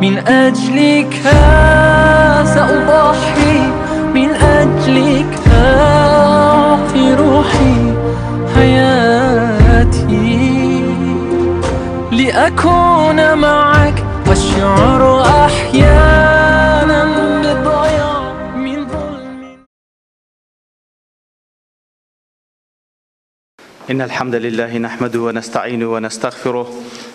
من أجلك سأضحي من أجلك أعطي روحي حياتي لأكون معك والشعر أحيانا بالضياع من ظلم إن الحمد لله نحمده ونستعينه ونستغفره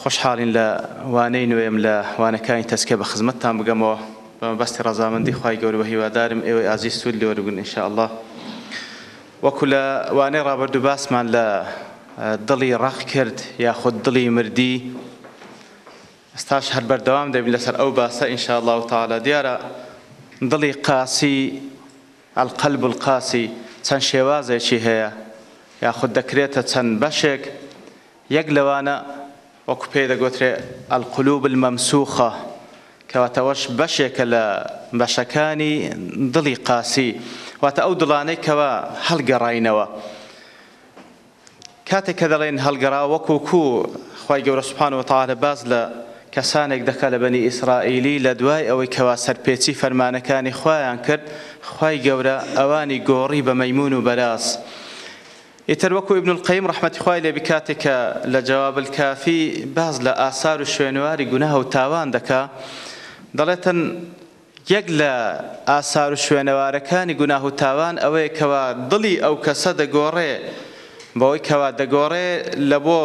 خوشحالین لە وانەی نوێم لە وانەکانی تەسکە بە خزمەتتان بگەمەوە بەمەبەستی ڕزامەندی خی گەورەوە هیوادارم ئێوەی ئازی سوود لێوەرگون ئینشاءله وەکو لە وانەی ڕابرد و باسمان لە دڵی ڕخ کرد یاخود دڵی مردی ئستاش هەر بەردەوام دەبین لەسەر ئەو باسە ئینشاءله و تاالە دیارە دڵی قاسی ئەلقەلب القاسی چەند شێوازێکی هەیە یاخود دەکرێتە چەند بەشێک یەک لەوانە وەکو پێی دەگوترێ ئەلقلوب المەمسوخە کەواتەوەش بەشێکە لە بەشەکانی دڵی قاسی واتە ئەو دڵانەی کەەوە هەڵگەڕینەوە. کاتێک کە دەڵێن هەڵگەرا وەکو کو خی گەورە سوپان و تاالە باز لە کەسانێک دەکا لە بەنی ئیسرائیلی لە دوای ئەوەی کەوا سەرپێچی فەرمانەکانی خۆیان کرد خی گەورە ئەوانی گۆڕی بە مەمون و بەراز. ئیتر وەکو ابن القیم ڕحمەتی خوای لێ بکاتێککە لە جواب کافی باز لە ئاسار و شوێنواری گوناها و تاوان دەکا دەڵێتەن یەک لە ئاسار و شوێنەوارەکانی گوناه و تاوان ئەوەیە کەوا دڵی ئەو کەسە دەگۆڕێ بەوەی کەوا دەگۆڕێ لە بۆ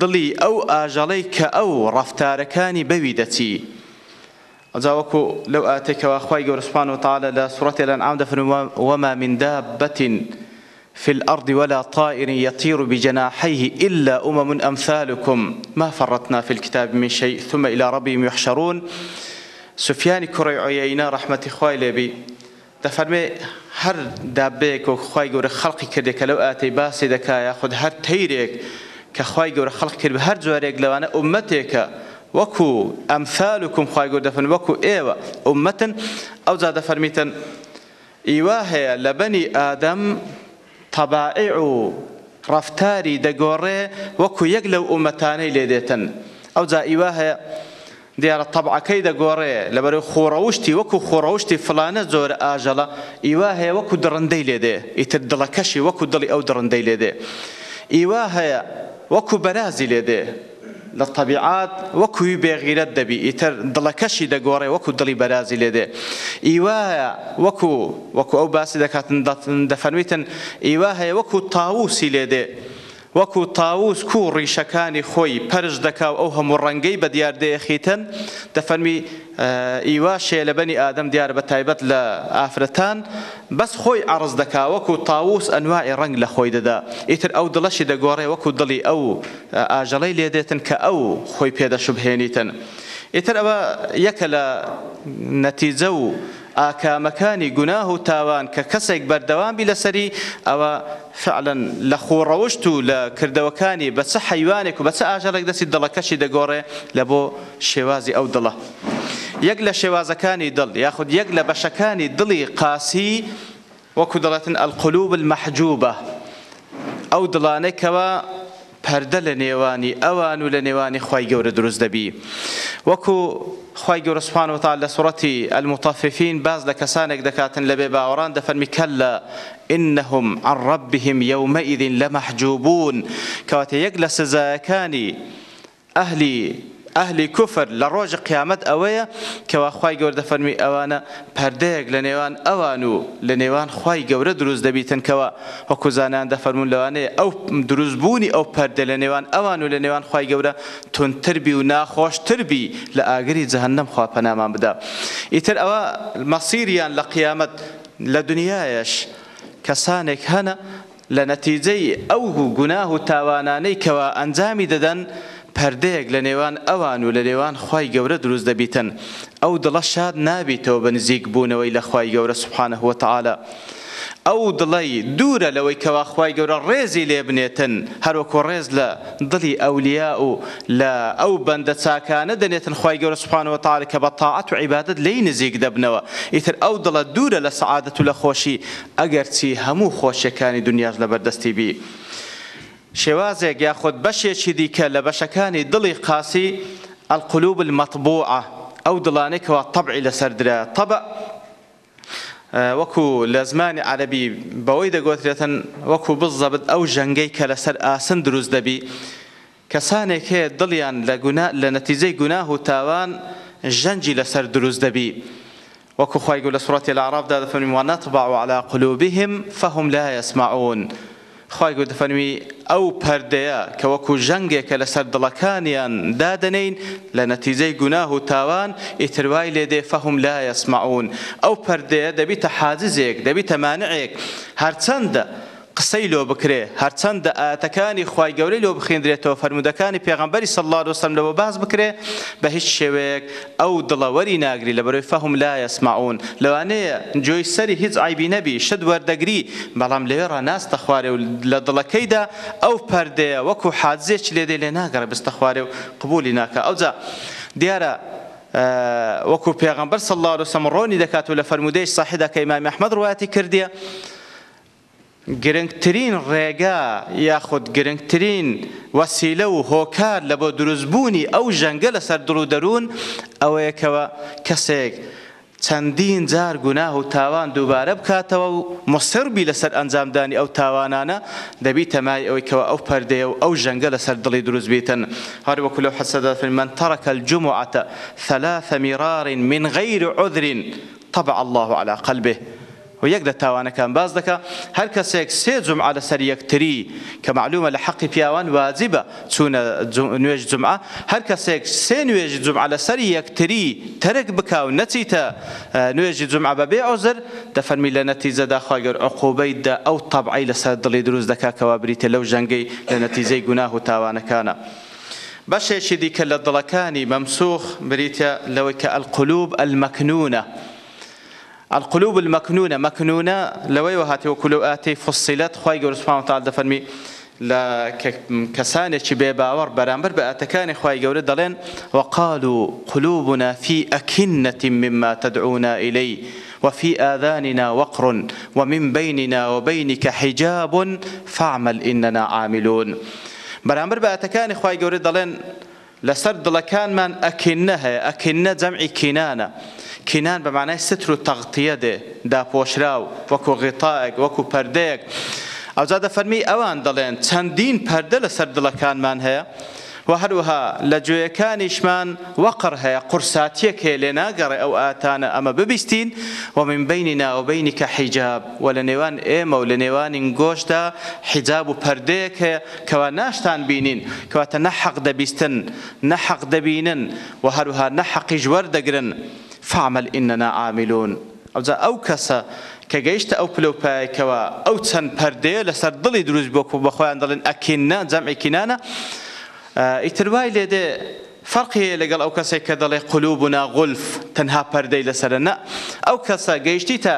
دڵی ئەو ئاژەڵەی کە ئەو ڕفتارەکانی بەوی دەچی. ئەجاوەکو لەو ئاتێکەوە خی گەورسپان و تاالە لە سوڕەتی لەن ئام دەفرن وەما مندا بەتین. في الأرض ولا طائر يطير بجناحيه إلا أمم أمثالكم ما فرطنا في الكتاب من شيء ثم إلى ربهم يحشرون سفيان كري عيينا رحمة إخوائي لبي دەفەرمێ هەر دابێک و خی گەورە خەڵقی کردێکە لەو ئاتی باسی دەکایە خود هەر تەیرێک کە خی گەورە خەڵق کرد هەر جوارێک لەوانە عمەتێکە وەکو ئەمثال و کوم خی گەور دەفن وەکو ئێوە عمەتن ئەو جا دەفەرمیتن ئیوا هەیە لە بەنی ئادەم تەبائع و ڕفتاری دەگۆڕێ وەکو یەک لەو ئومەتانەی لێدێتن ئەو جا ئیوا هەیە دیارە تەبعەکەی دەگۆڕێ لەبەر خۆڕەوشتی وەکو خۆڕەوشتی فلانە زۆرە ئاژەڵە ئیوا هەیە وەکو درڕندەی لێدێ ئیتر دڵەکەشی وەکو دڵی ئەو درڕندەی لێدێ ئیوا هەیە وەکو بەرازی لێدێ لە تەبیعات وەکوی بێغیرەت دەبی ئیتر دڵەکەشی دەگۆڕێ وەکو دڵی بەرازی لێدێ ئیواە وەکو وەکو ئەو باسی دەکاتن دەفەنویتن ئیوا هەیە وەکو تاووسی لێدێ وەکو تاووس و ڕیشەکانی خۆی پەرش دەکاو ئەو هەموو ڕەنگەی بە دیاردەیەخیتن دەفەرمی ئیوا شێلەبنی ئادەم دیار بە تایبەت لە ئافرەتان بەس خۆی ئارز دەکا وەکو تاووس ئەنوای ڕنگ لە خۆی دەدا ئیتر ئەو دڵەشی دەگۆڕێ وەکو دڵی ئەو ئاژەڵی لێدێتن کە ئەو خۆی پێدەشبهێنیتن. ئیتر ئەوە یەکە لە نەتیجە و ئاکامەکانی گوناه و تاوان کە کەسێک بەردەوامی لەسەری ئەوە فعلەن لە خۆڕەوشت و لە کردەوەکانی بەچە حیوانێک و بەچە ئاژەرێک دەستی دڵەکەشی دەگۆڕێ لە بۆ شێوازی ئەو دڵە. یەک لە شێوازەکانی دڵ یاخود یەک لە بەشەکانی دڵی قاسی وەکو دەڵێتن ئەلقلوب المەحجوبە ئەو دڵانێکەوە پەردە لە نێوانی ئەوان و لە نێوانی خی گەورە دروست دەبی وەکو خی گەورە سوپانوتال لە سوەتی ئەلمتەففین باز لە کەسانێک دەکاتن لە بێ باوەڕان دەفەرمی کەل لە ئینەهم عن ڕبهم یومەئیدین لە مەحجوبوون کەواتە یەک لە سزایەکانی ئەهلی ئەهلی کوفر لە ڕۆژی قیامەت ئەوەیە کەوا خی گەوردە فەرمی ئەوانە پەردەیەک لە نێوان ئەوان و لە نێوان خی گەورە دروست دەبیتنکەوە وەکوزانان دەفەرمون لەوانەیە ئەو دروستبوونی ئەو پەردە لە نێوان ئەوان و لە نێوان خی گەورە تونتربی و ناخۆشتربی لە ئاگری جەهنم خوا پەنامان بدا. ئیتر ئەوە مەسیریان لە قیامەت لە دنیایش کەسانێک هەنە لە نەتیجەی ئەو گوناه و تاوانانەی کەوا ئەنجامی دەدەن پەردەیەک لە نێوان ئەوان و لە نێوان خی گەورە دروست دەبیتن ئەو دڵە شاد نابیتەوە بە نزیک بوونەوەی لە خی گەورە سوبحانە هوتەعاە. ئەو دڵی دوورە لەوەی کەواخوای گەورە ڕێزی لێ بنێتن هەروەکو ڕێز لە دڵی ئەولیا و لە ئەو بەندە چاکانە دەنێتن خی گەورە سوپانەوە تاالە کە بە تاعات و عیبادت لی نزیک دەبنەوە ئیتر ئەو دڵە دوورە لە سعادەت و لە خۆشی ئەگەرچی هەموو خۆشیەکانی دنیاش لە بەردەستی بی. شێوازێک یاخود بەشێکی دیکە لە بەشەکانی دڵی قاسی القلوب المطبوعة ئەو دڵانێکەوە طبعی لەسەردرا طبع وەکو لە زمانی عەربی بەوەی دەگوترێتن وەکو بزەبت ئەو ژەنگەی کە لەسەر ئاسن دروست دەبی کەسانێک هەیە دڵیان لە نەتیجەی گوناه و تاوان ژەنجی لەسەر دروست دەبی وەکو خی گو لە سوڕەتی لە عرابدا دەفەنوی وانەتبع على قلوبهم فهم لا يسمعون خی گو دەفەنوی ئەو پەردەیە کە وەکو ژەنگێکە لە سەر دڵەکانیان دادنین لە نەتیزەی گوناه و تاوان ئیتروای لێدێ فەهم لا یسمعون ئەو پەردەیە دەبیتە حاززێک دەبیتە مانعێک هەرچەندە قسەی لۆ بکرێ هەرچەندە ئاەتەکانی خی گەورەی لۆ بخێندرێتەوە فرمودەکانی پێغمبەری سەله وسم لەوە باز بکرێ بە هیچ شێوەیەک ئەو دڵەوەری ناگری لە بەرەوەی فەهم لایە سمعون لەوانەیە جۆی سەری هیچ ئایبی نەبی شت وەردەگری بەڵام لەوێ ڕاستە خوارێ و لە دڵەکەیدا ئەو پەردەیە وەکو حادزێک لێدەی لێ ناگەڕە بستە خوارێ و قبولی ناکە ئەوجا دیارە وەکو پێغمبەر سەله وسم ڕۆنی دەکات و لە فرمودەی ساحدا کە ئمامی ئەحمەد ڕواتی کردیە. گرنگترین ڕێگا یاخود گرنگترین وەسیلە و هۆکار لە بۆ دروستبوونی ئەو ژەنگە لەسەر دڵ و دەروون ئەوەیەکەوە کەسێک چەندین جار گوناه و تاوان دووبارە بکاتەوە و مصربی لەسەر ئەنجامدانی ئەو تاوانانە دەبی تەمای ئەوەیەوە ئەو پەردەیە و ئەو ژەنگە لەسەر دڵی دروست بیتن هەروەکو لەو حەسەدا فمەەن تەڕەکە الجمععتە ثلاث مرار من غير عذر طبع الله على قلبه و یەک لە تاوانەکان باز دەکە هەر کەسێک سێ جمعە لەسەر یەکتری کە معلومە لە حەقی پیاوان واجبە چوونە نوێژ جمعە هەر کەسێک سێ نوێژی جمعە لەسەر یەکتری تەرک بکاو نەچیتە نوێژی جمعە بەبێ ئەوزر دەفەرمی لە نەتیزەدا خواگەر ئەقوبەیدا ئەو تەبعی لەسەر دڵی دروست دەکاکەوە بریتە لەو ژەنگەی لە نەتیزەی گوناه و تاوانەکانە. بەشێکی دیکە لە دڵەکانی مەمسوخ بریتە لەوەی کە ئەلقلوب ئەلمەکنونە القلوب المكنونة مكنونة لوي وهاتي وكلواتي فصلت خواي جور سبحانه وتعالى دفرمي لا كسانێکی بێباوەڕ بەرامبەر بە ئاتەکانی خی گەورە دەڵێن وقال و قلوبنا في أكنة مما تدعونا إليه وفي آذاننا وقر ومن بيننا وبينك حجاب فاعمل إننا عاملون بەرامبەر بە ئاتەکانی خی گەورە دەڵێن لەسەر دڵەکانمان ئەکن نەهەیە ئەکن نە جەمعی کینانە. کینان بە معنای ستر و تەغتیە دێ داپۆشرا و وەکو غیتاەک وەکو پردەیەک ئەوزادە فەرمی ئەوان دەڵێن چەندین پەردە لەسەر دڵەکانمان هەیە و هەروەها لە جوێیەکانیشمان وەقڕ هەیە قورساتیەک هەیە لێ ناگەڕێ ئەو ئاتانە ئەمە ببیستین و من بینی ناوبینی کە حیجاب و لە نێوان ئێمە و لە نێوانین گۆشدا حیجاب و پردەیەک هەیە کەوا ناشتان بینین کەواتە نەحەق دەبیستن نەحەق دەبینن و هەروها نەحەقی ژوەەردەگرن. فعمل ئینەنا عاملون ئەوجا ئەو کەسە کە گەیشتە ئەو پلوپایکەوە ئەو چەند پەردەیە لەسەر دڵی دروست بۆ و بەخۆیان دەڵێن ئەکینە جەمعکینانە ئیتروای لێدێ فەرقی لەگەڵ ئەو کەسێک کە دەڵێ قلوبنا غولف تەنها پەردەی لەسرە نە ئەو کەسە گەیشتی تا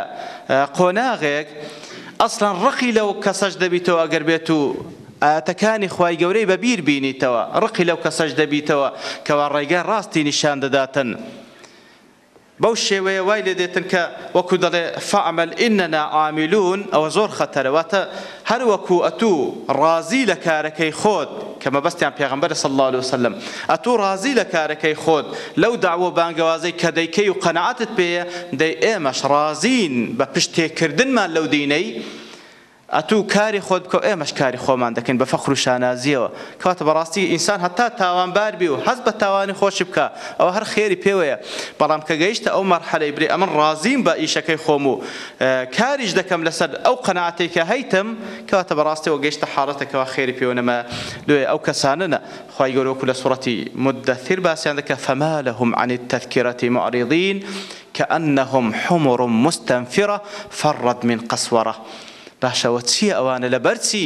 قۆناغێک ئەسلان ڕقی لەو کەسەش دەبیتەوە ئەگەر بێت و ئاتەکانی خی گەورەی بەبییر بینیتەوە ڕقی لەو کەسەش دەبیتەوە کەوا ڕێگە ڕاستی نیشان دەداتن. بەو شێوەیە وای لێ دێتن کە وەکو دەڵێ فعمل ئینەنا عامیلون ئەوە زۆر خەتەرەوەتە هەر وەکو ئەتوو ڕازی لە کارەکەی خۆت کە مەبەستیان پێغمبەر صلی الله عليه وسلم ئەتوو ڕازی لە کارەکەی خۆت لەو داوە بانگەوازەی کە دەیکەی و قەنەعاتت پێیە دەی ئێمەش ڕازین بە پشتێکردنمان لەو دینەی ئەتوو کاری خۆت بکە ئێمەش کاری خۆمان دەکەین بە فەخر و شانازیەوە کەواتە بەڕاستی ئینسان هەتا تاوانبار بی و حەز بە تاوانی خۆش بکە ئەوە هەر خێری پێوەیە بەڵام کە گەیشتە ئەو مەرحەلەی بری ئەمن ڕازیم بە ئیشەکەی خۆم و کاریش دەکەم لەسەر ئەو قەنعاتێککە هەیتم کەواتە بەڕاستیەوە گەیشتە حاڵەتەکەەوە خێری پێوەنەمە دوێ ئەو کەسانە خی گەورۆکو لە سوڕەتی مدەثیر باسییان دەکە فەما لە هم عنی تەفکرەتی معریضین کە ئەنەهم حمڕ مستەنفرە فەڕەت من قسوەرە. باشەوە چییە ئەوانە لە بەرچی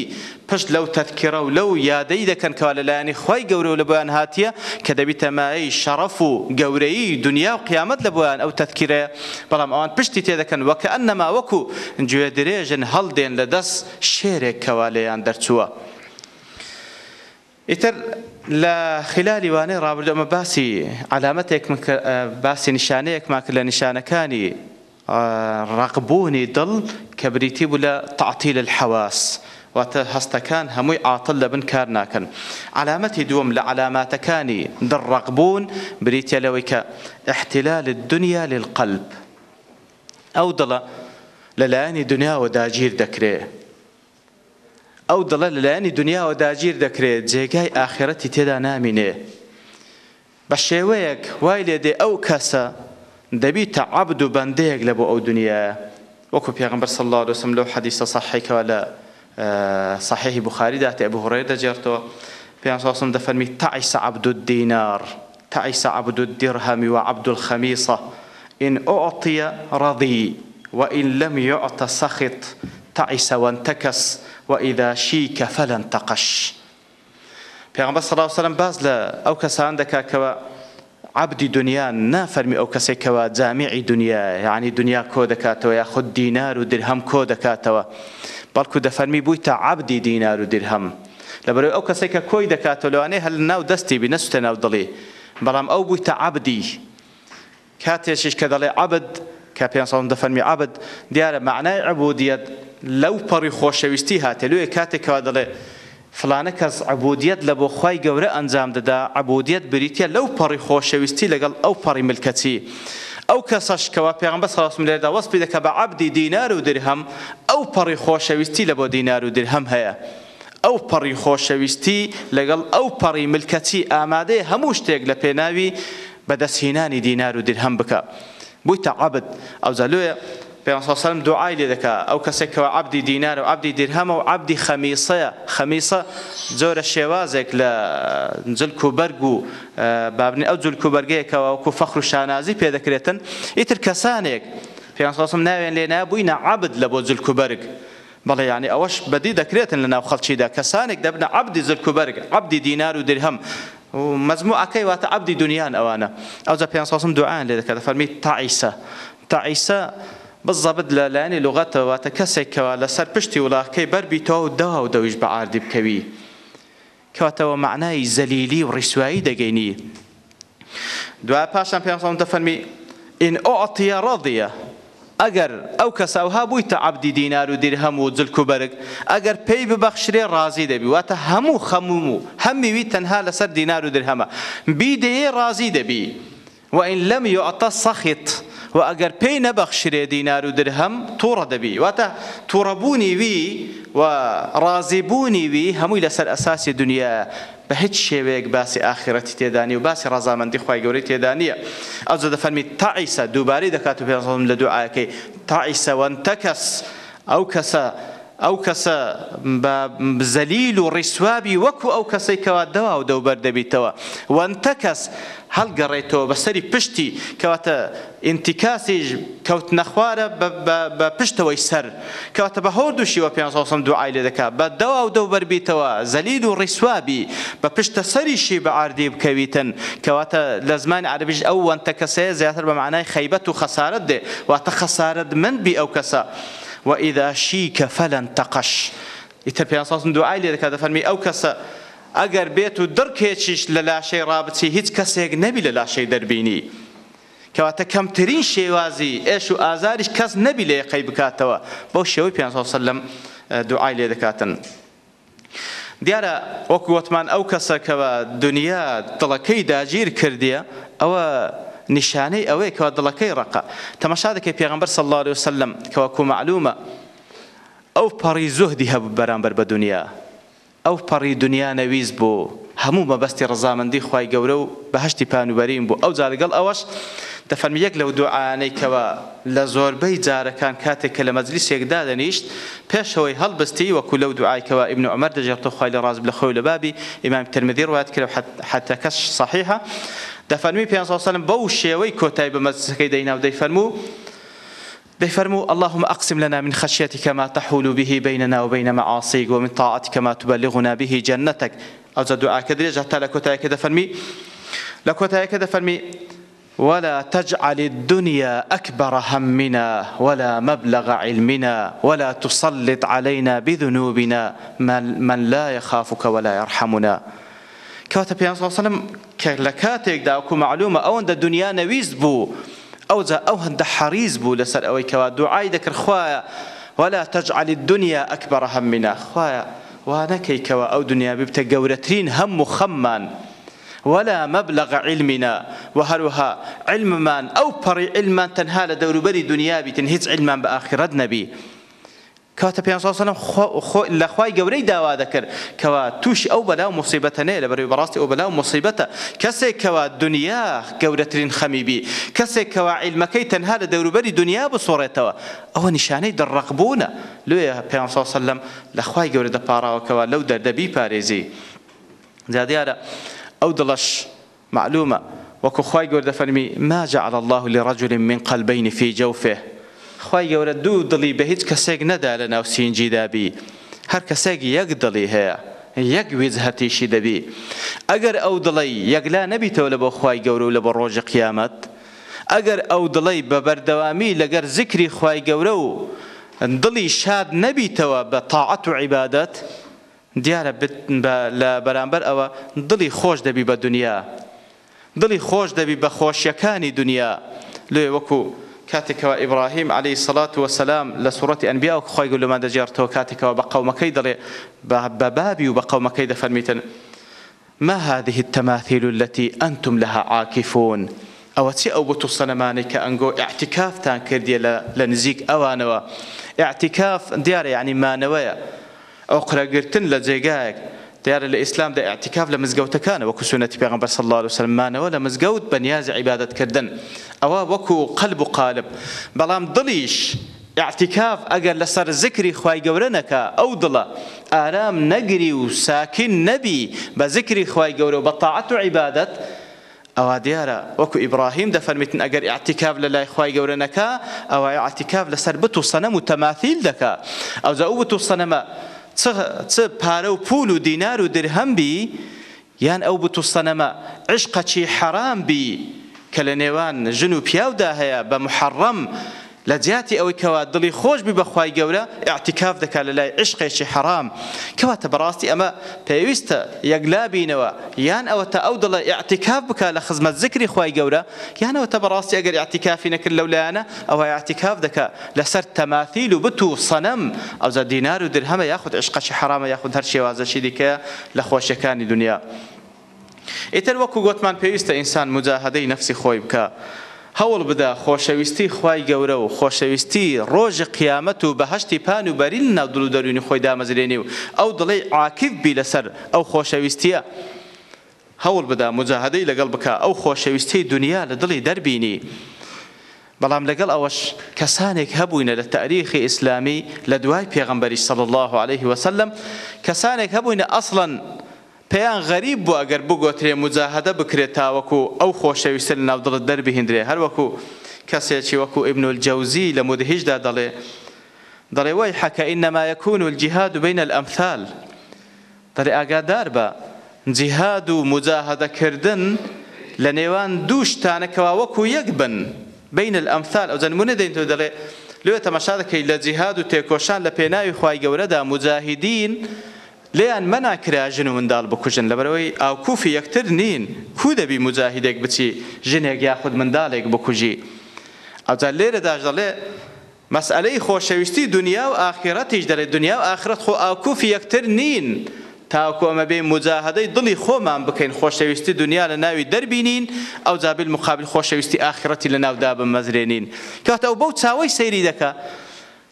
پشت لەو تەتکیرە و لەو یادەی دەکەن کەوا لە لایانی خی گەورە و لە بۆیان هاتیە کە دەبی تەمایی شەڕەف و گەورەی دنیا و قیامەت لە بۆیان ئەو تەتکیرە بەڵام ئەوان پشتی تێدەکەن وەکە ئەن نەما وەکو گوێ درێژن هەڵدێن لە دەست شێرێک کەوا لەیان دەرچووە. ئیتر لە خلالی وانەی ڕابردەمە باسی علامەتێک باسی نیشانەیەک ماکرد لە نیشانەکانی ڕقبوونی دڵ کە بریتی بوو لە تعتیل الحواس. واتە هەستەکان هەمووی عاتل لە بن کار ناکەن. علامەتی دووەم لە علاماتەکانی دڕقبوون بریتە لەوەی کە احتلال دنیا للقلب. ئەو دڵە لەلایەنی دنیاوە داگیر دەکرێت. ئەو دڵە لەلایەنی دنیاوە داگیر دەکرێت جێگای ئاخرەتی تێدا نامینێ. بە شێوەیەک وای لێدێ ئەو کەسە دەبیتە عبد و بەندەیەک لە بۆ ئەو دنیا وەکو پێغمبەر صلی الله عليه وسلم لەو حەدیثە صحیحەوە لە صحیحی بخاریدا تێ ئەبوو هوڕێ دەجێرتەوە پێم دەفەرمی تعیسە عبد الدینار تعیسە عبد الدرهم و عبد الخەمیسە إن أعطي رضي وإن لم يعط سخط تعس وانتكس وإذا شيك فلا انتقش پێغمبەر صلی الله عليه وسلم باز لە ئەو کەسان دەکا کەوە عبدی دنیا نافەرمی ئەو کەسێکەوە جامیعی دنیا یعنی دنیا کۆ دەکاتەوە یا خود دینار و درهم کۆ دەکاتەوە بەڵکو دەفەرمی بووی تا عبدی دینار و درهم لەبەرەوەی ئەو کەسێکە کۆی دەکاتەوە لەوانەیە هەل ناو دەستی بی نەسوتە ناو دڵی بەڵام ئەو بووی تا عبدی کاتێکیش کە دەڵێ عبد کە پێ ساڵم دەفەرمی عبد دیارە معنای عبودیت لەو پەڕی خۆشەویستی هاتێ لێ کاتێکەوە دەڵێ فلانە کەس عبودیت لە بۆ خی گەورە ئەنجام دەدا عبودیت بریتە لەو پەڕی خۆشەویستی لەگەڵ ئەو پەڕی ملکەتی ئەو کەسەش کەوا پێغمبە سەڵاسم لێدا وەسپی دەکە بە عبدی دینار و درهەم ئەو پەڕی خۆشەویستی لە بۆ دینار و درهەم هەیە ئەو پەڕی خۆشەویستی لەگەڵ ئەو پەڕی ملکەتی ئامادەی هەموو شتێک لە پێناوی بەدەستهێنانی دینار و درهەم بکە بوویتە عبد ئەوزە لێ پێسەسەرم دوعای لێ دەکا ئەو کەسێک کەەوە عبدی دینار و عبدی دیرهەمە و عبدی خەمیسەیە خەمیسە زۆرە شێوازێک لە جلک و بەرگ و بابنی ئەو جلک و بەرگەیەکەوە وەکو فەخر و شانازی پێدەکرێتن ئیتر کەسانێک پێسەسم ناوێن لێ نابووینە عبد لە بۆ جلک و بەرگ بەڵێ ینی ئەوەش بەدی دەکرێتن لە ناو خەڵکیدا کەسانێک دەبنە عبدی زلک و بەرگ عبدی دینار و درهەم مەزمو ئەکەی واتە عبدی دنیایان ئەوانە ئەوجا پێ ساسم دوعاان لێ دەکات فەرمی تاعیسە تاعیسە بزەبت لە لایانی لغەتەوەتە کەسێکەوە لەسەر پشتی وڵاکەی بەربییتەوە و داوا و دەویش بە ئاردی بکەوی کەواتەوە معنای زەلیلی و ڕیسایی دەگەینی دوای پاشان پێم دەفەرمی ئین ئۆتیە ڕەضە ئەگەر ئەو کەساوها بوویتە عبدی دینار و دیر هەموو جلک و بەرگ ئەگەر پێی ببەخشرێ ڕازی دەبی واتە هەموو خەموم و هەممیوی تەنها لەسەر دینار و درهەمە بیدەیە ڕازی دەبی وئین لەم یعتە سەخت و ئەگەر پێی نەبەخشرێ دینار و درهەم تووڕە دەبی واتە تووڕەبوونی وی و ڕازیبوونی وی هەمووی لەسەر ئەساسی دنیا بە هیچ شێوەیەک باسی ئاخرەتی تێدانی و باسی ڕزامەندی خی گەوری تێدا نییە ئەوجە دەفەرمی تاعیسە دووبارەی دەکات و پێڵم لە دوعاەکەی تاعیسەوەن تەکەس ئەو کەسە ئەو کەسە زەلیل و ڕیسوابی وەکو ئەو کەسەی کەوا دەوا و دەوبەر دەبیتەوە وەنتە کەس هەڵگەڕێتەوە بەسەری پشتی کەواتە ئینتیکاسیش کەوت نەخوارە بە پشتەوەی سەر کەواتە بە هەور دووشیوە پێم دوعای لێ دەکات بە دەوا و دەوبەربیتەوە زەلیل و ڕیسوابی بە پشتە سەریشی بە ئاردی بکەویتن کەواتە لە زمان عربیش ئەو وەنتە کەسەیە زیاتر بە معنای خەیبەت و خەسارت دێ واتە خەسارت من بی ئەو کەسە. وئیدا شیکە فەلەن تەقەش ئیتە پێ دوعای لێ دەکات دەفەرمی ئەو کەسە ئەگەر بێت و درکێکیش لە لاشەی ڕابچی هیچ کەسێک نەبی لە لاشەی دەربینی کەواتە کەمترین شێوازی ئێش و ئازاریش کەس نەبی لە یەقەی بکاتەوە بەو شێوەی پێ لەم دوعای لێ دەکاتن. دیارە وەکووتمان ئەو کەسەکەەوە دنیا دڵەکەی داگیر کردیە ئەوە نیشانەی ئەوەیە کەوا دڵەکەی ڕقە تەمەشا دەکەی پێغمبەر صلی الله عليه وسلم کەواکو معلومە ئەو پەڕی زۆهدی هەبوو بەرامبەر بە دنیا ئەو پەڕی دنیا نەویست بوو هەموو مەبەستی ڕزامەندی خی گەورە و بەهشتی پانوبەریم بوو ئەو جارگەڵ ئەوەش دەفەرمی یەک لەو دوعاانەیکەوە لە زۆربەی جارەکان کاتێک کە لە مەجلی سێکدا دەنیشت پێشەوەی هەڵبستی وەکو لەو دوعاکەوە ئیبن عمر دەژێتۆ خی لە ڕاز لە خۆی لە بابی ئیمام ترمدی ڕات کرد حتەکەش صحیحە دەفەرمی پێسەلم بەو شێوەی کۆتای بە مەزەکەی دەیناو دەیفەرموو ديفرموا اللهم أقسم لنا من خشيتك ما تحول به بيننا وبين معاصيك ومن طاعتك ما تبلغنا به جنتك أو دعاء كدريج حتى لكوتاي كذا فرمي لكوتاي كذا فرمي ولا تجعل الدنيا أكبر همنا ولا مبلغ علمنا ولا تسلط علينا بذنوبنا من لا يخافك ولا يرحمنا کەواتە پێ سەلم کە لە کاتێکدا وکو معلومە ئەوەندە دنیا نەویست بوو ئەو ئەو هەندە حەریز بوو لەسەر ئەوەی کەوا دوعای دەکرد خوایە ولا تجعل الدنيا أكبر همنا خويا وانكيكوا أو دنيا ببت جورترين هم خمان ولا مبلغ علمنا وهروها علم من أو بري علما تنهال دور بري دنيا بتنهز علما بآخرة نبي کاتە پێسەم لە خی گەورەی داوا دەکرد کەوا توش ئەو بەلاو مصیبەتەنێ لە بەروی بەڕاستی ئەو بەلاو مصیبەتە کەسێک کەوا دنیا گەورەترین خەمیبی کەسێک کەوا عیلمەکەی تەنها لە دەوروبەری دنیا بسۆڕێتەوە ئەوە نیشانەی دەڕقبوونە لێ پێسەلم لە خی گەورە دەپاراوەکەەوە لەو دەردەبی پارێزی زیادیارە ئەو دڵش معلومە وەکو خی گەوردە فەرمی ما جعل الله لرجل من قلبين في جوفه خی گەورە دوو دڵی بە هیچ کەسێک نەدا لە ناو سینجیدابی هەر کەسێک یەک دڵی هەیە یەک ویز هەتیشی دەبی ئەگەر ئەو دڵی یەکلا نەبیتەوە لە بۆ خی گەورە و لە بە ڕۆژە قیامەت ئەگەر ئەو دڵی بە بەردەوامی لەگەر زیکری خی گەورە و دڵی شاد نەبیتەوە بە تاعەت و عیبادەت دیارە لە بەرامبەر ئەوە دڵی خۆش دەبی بە دنیا دڵی خۆش دەبی بە خۆشیەکانی دنیا لێ وەکوو کاتێکەوە ئیبراهیم علی سەلات و سەسلام لە سوەتی ئەنبیا و خۆی گولمان دەجارتەوە کاتێکەوە بە قەومەکەی دەڵێ بە بابی و بە قەومەکەی دەفەرمیتن ما هذه التماثيل التي أنتم لها عاكفون ئەوە چی ئەو بۆ سەنەمانی کە ئەنگۆ ئاعتیکافتان کردیە لە نزیک ئەوانەوە ئاعتیکاف دیارە یعنی مانەوەیە ئەو قرەگرتن لە جێگایەک دیارە لە ئیسلامدا ئاعتیکاف لە مزگەوتەکانە وەکو سونەتی پێغمبەر صلی الله عليه وسلمانەوە لە مزگەوت بە نیازی عیبادەتکردن ئەوە وەکو قەلب و قالب بەڵام دڵیش اعتیکاف ئەگەر لەسەر ذکری خی گەورە نەکە ئەو دڵە ئارام نەگری و ساکن نەبی بە ذکری خی گەورە و بە تاعەت و عیبادەت ئەوە دیارە وەکو ئیبراهیم دەفەرمیتن ئەگەر ئاعتیکاف لە لای خی گەورە نەکە ئەوە ئاعتیکاف لەسەر بت و سەنەم و تەماثیل دەکە ئەوزە ئەو بت و سەنەمە چ پارە و پول و دینار و درهەمبی یان ئەو بتوستەنەمە عشقەچی حەرام بی کە لە نێوان ژن و پیاودا هەیە بە محەڕەم لە جیاتی ئەوەی کەوا دڵی خۆش بی بەخوای گەورە ئاعتیکاف دەکات لە لای عشقێکی حرام کەواتە بەڕاستی ئەمە پێویستە یەکلابینەوە یان ئەوە تا ئەو دڵە ئاعتیکاف بک لە خزمەت زیکری خوای گەورە یانەوە تە بەڕاستی ئەگەر ئاعتیکافی نەکرد لەولایانە ئەوە ئاعتیکاف دکات لەسەر تەماثیل و بت و سەنەم ئەوزە دینار و درهەمە یاخود عشقەشی حرامە یاخود هەر شێوازەشی دیکە لە خۆشیەکانی دنیا. ئیتر وەکو گوتمان پێویستە ئینسان مجاهدەی نفسی خۆی بکە. هەوڵ بدا خۆشەویستی خی گەورە و خۆشەویستی ڕۆژی قیامەت و بەهشتی پان و بەرین ناودل و دەرونی خۆی دامەزرێنی و ئەو دڵی عاکف بی لەسەر ئەو خۆشەویستیە هەوڵ بدا مجاهدەی لەگەڵ بکە ئەو خۆشەویستی دنیا لە دڵی دەربینی. بەڵام لەگەڵ ئەوەش کەسانێک هەبووینە لە تاریخی ئیسلامی لە دوای پێغمبەری سەڵ الله عليه وسلم کەسانێک هەبووینە ئەسڵەن پێیان غەریب بوو ئەگەر بگۆترێ مجاهدە بکرێت تاوەکو ئەو خۆشەویستە لە ناودڵت دەربهێندرێ هەروەکو کەسێکی وەکو ئبنول جەوزی لە مدهیشدا دەڵێ دەڵێ وای حەکە ئینەما یەکون و جیهاد و بینە ئەمثال دەڵێ ئاگادار بە جیهاد و مجاهدەکردن لە نێوان دوو شتانەکەوا وەکو یەک بن بینە ئەمثال ئەو زەنمونە دەینەوە دەڵێ لێ تەمەشا دەکەی لە جیهاد و تێکۆشان لە پێناوی خی گەورەدا مجاهدین و لێیان مەناکراژن و منداڵ بکوژن لەبەرەوەی ئاکوفی یەکتر نین کو دەبی مجاهیدێک بچی ژنێک یاخود منداڵێک بکوژی ئەوتا لێرە داش دەڵێ مەسئلەی خۆشەویستی دنیا و ئاخرەتیش دەڵێ دنیا و ئاخرەت خۆ ئاکوفی یەکتر نین تاکو ئەمە بێ مجاهدەی دڵی خۆمان بکەین خۆشەویستی دنیا لە ناوی دەربینین ئەو جابل مقابل خۆشەویستی ئاخرەتی لە ناودا بمەزرێنین کاتە ئەو بەو چاوەی سەیری دەکە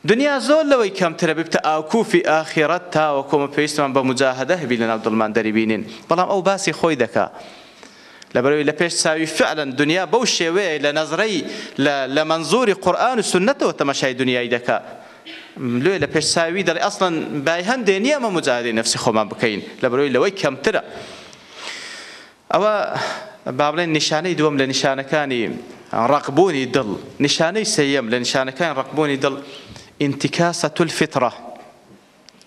دنیا زۆر لەوەی کەمترە ببتە ئاکوفی ئاخیرەت تاوەکۆمە پێویستمان بە مجاهدە هەبی لە ناو دڵمان دەریبینین بەڵام ئەو باسی خۆی دکا لەبەروی لە پێش چاوی فعلەن دنیا بەو شێوەیە لە نەزرەی لە منزوری قورآن و سنتەوە تەمەشای دنیای دکا لێ لە پێش ساوی دەڵێ ئەسڵەن بای هەندێ نییە ئەمە مجاهدەی نفسی خۆمان بکەین لەبەروی لەوەی کەمترە ئەوە با بڵێن نیشانەی دووەم لە نیشانەکانی ڕقبوونی دڵ نیشانەی سەیەم لە نیشانەکان ڕقبوونی دڵ انتكاسة الفطرة